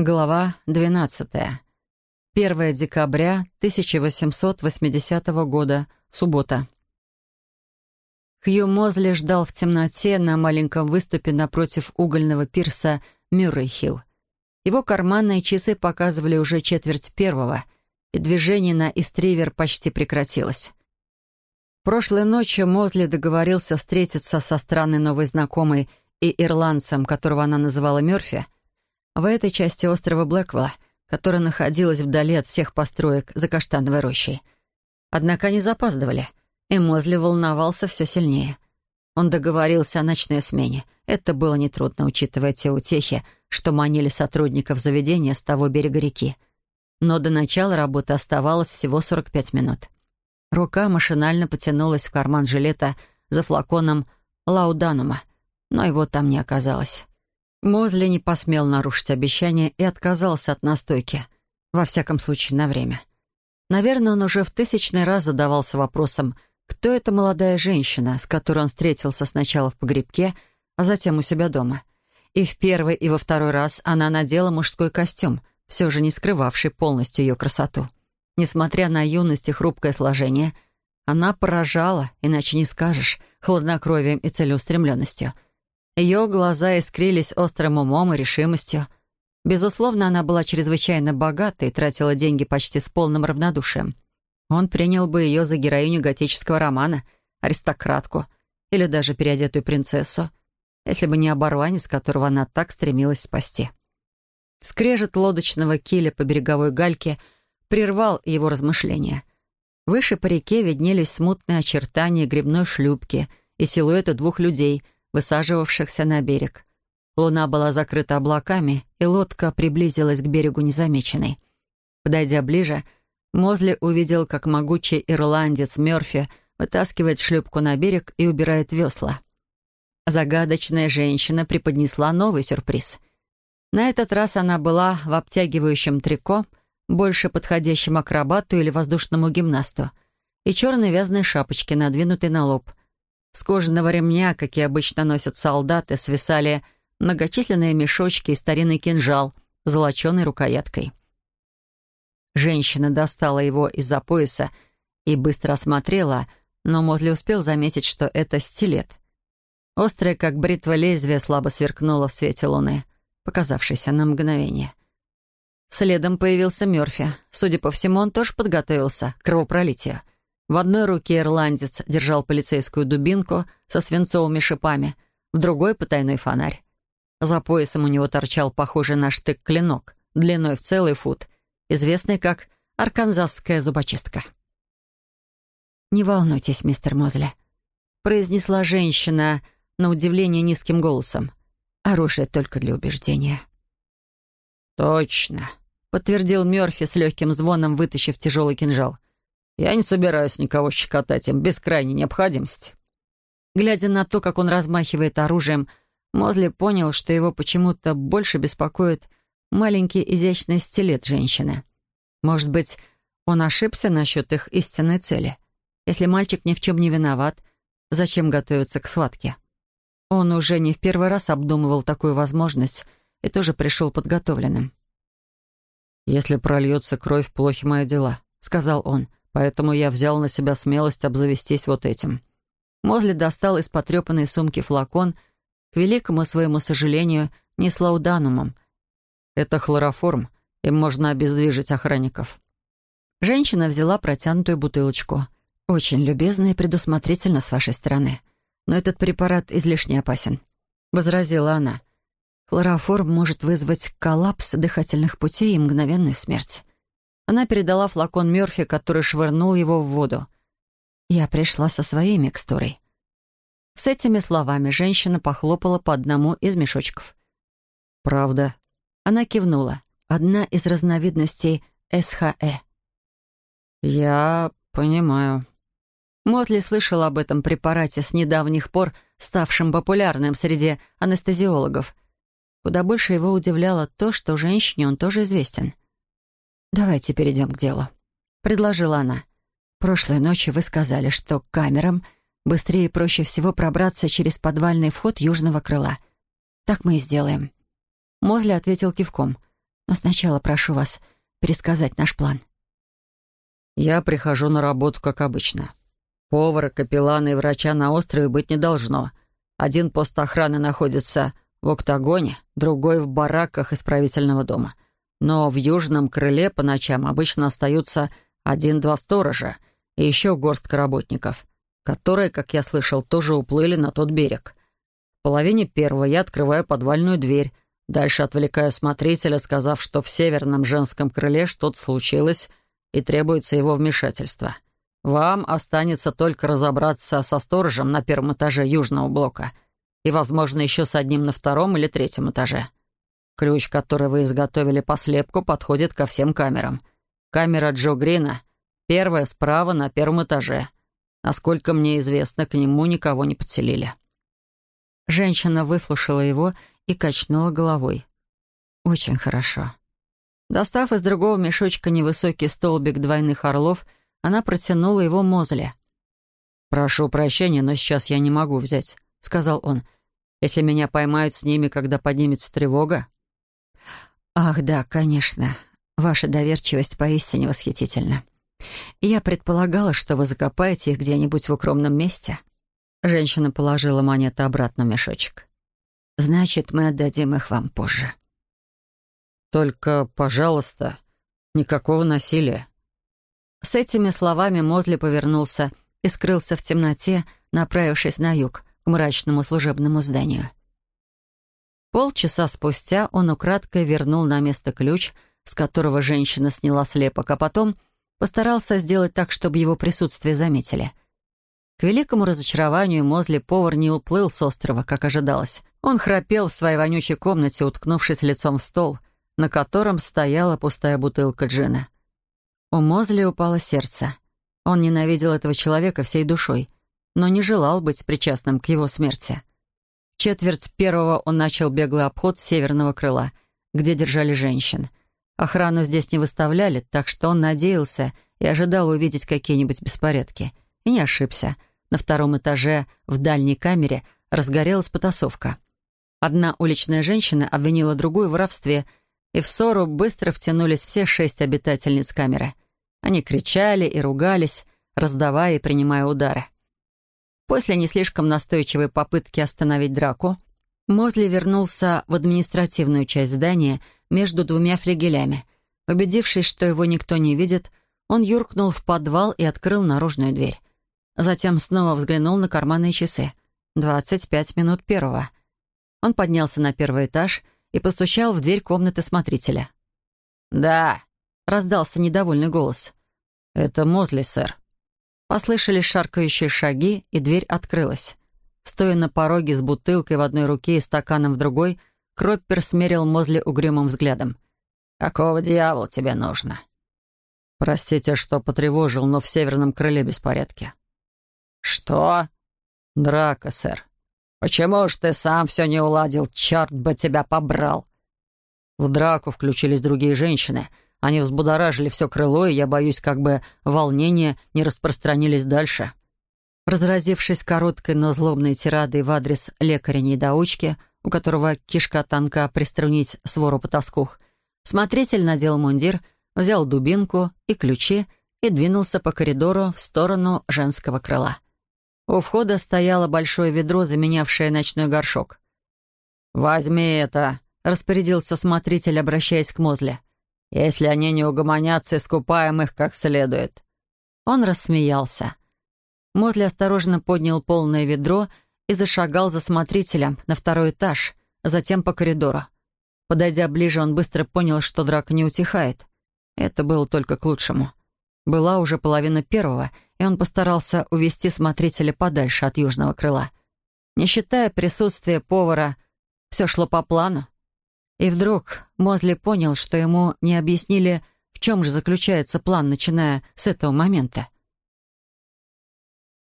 Глава 12. 1 декабря 1880 года. Суббота. Хью Мозли ждал в темноте на маленьком выступе напротив угольного пирса Мюррей-Хилл. Его карманные часы показывали уже четверть первого, и движение на Истривер почти прекратилось. Прошлой ночью Мозли договорился встретиться со странной новой знакомой и ирландцем, которого она называла Мёрфи, в этой части острова Блэквелла, которая находилась вдали от всех построек за каштановой рощей. Однако они запаздывали, и Мозли волновался все сильнее. Он договорился о ночной смене. Это было нетрудно, учитывая те утехи, что манили сотрудников заведения с того берега реки. Но до начала работы оставалось всего 45 минут. Рука машинально потянулась в карман жилета за флаконом лауданума, но его там не оказалось. Мозли не посмел нарушить обещание и отказался от настойки. Во всяком случае, на время. Наверное, он уже в тысячный раз задавался вопросом, кто эта молодая женщина, с которой он встретился сначала в погребке, а затем у себя дома. И в первый, и во второй раз она надела мужской костюм, все же не скрывавший полностью ее красоту. Несмотря на юность и хрупкое сложение, она поражала, иначе не скажешь, хладнокровием и целеустремленностью — ее глаза искрились острым умом и решимостью. Безусловно, она была чрезвычайно богата и тратила деньги почти с полным равнодушием. Он принял бы ее за героиню готического романа, аристократку или даже переодетую принцессу, если бы не оборванец, которого она так стремилась спасти. Скрежет лодочного киля по береговой гальке прервал его размышления. Выше по реке виднелись смутные очертания грибной шлюпки и силуэты двух людей — высаживавшихся на берег. Луна была закрыта облаками, и лодка приблизилась к берегу незамеченной. Подойдя ближе, Мозли увидел, как могучий ирландец Мёрфи вытаскивает шлюпку на берег и убирает весла. Загадочная женщина преподнесла новый сюрприз. На этот раз она была в обтягивающем трико, больше подходящем акробату или воздушному гимнасту, и черной вязаной шапочке, надвинутой на лоб — с кожаного ремня, какие обычно носят солдаты, свисали многочисленные мешочки и старинный кинжал с золоченой рукояткой. Женщина достала его из-за пояса и быстро осмотрела, но Мозли успел заметить, что это стилет. Острое, как бритва лезвие, слабо сверкнуло в свете луны, показавшейся на мгновение. Следом появился Мёрфи. Судя по всему, он тоже подготовился к кровопролитию — в одной руке ирландец держал полицейскую дубинку со свинцовыми шипами, в другой — потайной фонарь. За поясом у него торчал похожий на штык клинок, длиной в целый фут, известный как арканзасская зубочистка. «Не волнуйтесь, мистер Мозли», — произнесла женщина на удивление низким голосом. «Оружие только для убеждения». «Точно», — подтвердил Мёрфи с легким звоном, вытащив тяжелый кинжал. Я не собираюсь никого щекотать им без крайней необходимости». Глядя на то, как он размахивает оружием, Мозли понял, что его почему-то больше беспокоит маленький изящный стилет женщины. Может быть, он ошибся насчет их истинной цели. Если мальчик ни в чем не виноват, зачем готовиться к схватке? Он уже не в первый раз обдумывал такую возможность и тоже пришел подготовленным. «Если прольется кровь, плохи мои дела», — сказал он. Поэтому я взял на себя смелость обзавестись вот этим. Мозли достал из потрепанной сумки флакон, к великому своему сожалению, не с лауданумом. Это хлороформ, им можно обездвижить охранников. Женщина взяла протянутую бутылочку. «Очень любезно и предусмотрительно с вашей стороны. Но этот препарат излишне опасен», — возразила она. «Хлороформ может вызвать коллапс дыхательных путей и мгновенную смерть. Она передала флакон Мёрфи, который швырнул его в воду. «Я пришла со своей микстурой». С этими словами женщина похлопала по одному из мешочков. «Правда?» Она кивнула. «Одна из разновидностей СХЭ». «Я понимаю». Мотли слышал об этом препарате с недавних пор, ставшим популярным среди анестезиологов. Куда больше его удивляло то, что женщине он тоже известен — «Давайте перейдем к делу», — предложила она. «Прошлой ночью вы сказали, что к камерам быстрее и проще всего пробраться через подвальный вход южного крыла. Так мы и сделаем». Мозли ответил кивком. Но сначала прошу вас пересказать наш план». «Я прихожу на работу, как обычно. Повара, капеллана и врача на острове быть не должно. Один пост охраны находится в октагоне, другой в бараках исправительного дома. Но в южном крыле по ночам обычно остаются один-два сторожа и еще горстка работников, которые, как я слышал, тоже уплыли на тот берег. В половине первого я открываю подвальную дверь, дальше отвлекаю смотрителя, сказав, что в северном женском крыле что-то случилось и требуется его вмешательство. Вам останется только разобраться со сторожем на первом этаже южного блока и, возможно, еще с одним на втором или третьем этаже. Ключ, который вы изготовили по слепку, подходит ко всем камерам. Камера Джо Грина — первая справа на первом этаже. Насколько мне известно, к нему никого не подселили». Женщина выслушала его и качнула головой. «Очень хорошо». Достав из другого мешочка невысокий столбик двойных орлов — она протянула его Мозле. «Прошу прощения, но сейчас я не могу взять», — сказал он. «Если меня поймают с ними, когда поднимется тревога?» «Ах, да, конечно. Ваша доверчивость поистине восхитительна. Я предполагала, что вы закопаете их где-нибудь в укромном месте». Женщина положила монеты обратно в мешочек. «Значит, мы отдадим их вам позже». «Только, пожалуйста, никакого насилия. С этими словами Мозли повернулся и скрылся в темноте, направившись на юг, к мрачному служебному зданию. Полчаса спустя он украдкой вернул на место ключ, с которого женщина сняла слепок, а потом постарался сделать так, чтобы его присутствие заметили. К великому разочарованию Мозли повар не уплыл с острова, как ожидалось. Он храпел в своей вонючей комнате, уткнувшись лицом в стол, на котором стояла пустая бутылка джина. У Мозли упало сердце. Он ненавидел этого человека всей душой, но не желал быть причастным к его смерти. Четверть первого он начал беглый обход северного крыла, где держали женщин. Охрану здесь не выставляли, так что он надеялся и ожидал увидеть какие-нибудь беспорядки. И не ошибся. На втором этаже, в дальней камере, разгорелась потасовка. Одна уличная женщина обвинила другую в воровстве, и в ссору быстро втянулись все шесть обитательниц камеры — они кричали и ругались, раздавая и принимая удары. После не слишком настойчивой попытки остановить драку, Мозли вернулся в административную часть здания между двумя флигелями. Убедившись, что его никто не видит, он юркнул в подвал и открыл наружную дверь. Затем снова взглянул на карманные часы. Двадцать пять минут первого. Он поднялся на первый этаж и постучал в дверь комнаты смотрителя. «Да», — раздался недовольный голос. «Это Мозли, сэр». Послышались шаркающие шаги, и дверь открылась. Стоя на пороге с бутылкой в одной руке и стаканом в другой, Кроппер смерил Мозли угрюмым взглядом. «Какого дьявола тебе нужно?» «Простите, что потревожил, но в северном крыле беспорядки». «Что?» «Драка, сэр». «Почему ж ты сам все не уладил? Черт бы тебя побрал!» В драку включились другие женщины — они взбудоражили все крыло, и я боюсь, как бы волнения не распространились дальше». Разразившись короткой, но злобной тирадой в адрес лекаря-недоучки, у которого кишка тонка приструнить свору потаскух, смотритель надел мундир, взял дубинку и ключи и двинулся по коридору в сторону женского крыла. У входа стояло большое ведро, заменявшее ночной горшок. «Возьми это», — распорядился смотритель, обращаясь к Мозле. Если они не угомонятся, искупаем их как следует». Он рассмеялся. Мозли осторожно поднял полное ведро и зашагал за смотрителем на второй этаж, затем по коридору. Подойдя ближе, он быстро понял, что драка не утихает. Это было только к лучшему. Была уже половина первого, и он постарался увести смотрителя подальше от южного крыла. Не считая присутствия повара, все шло по плану. И вдруг Мозли понял, что ему не объяснили, в чем же заключается план, начиная с этого момента.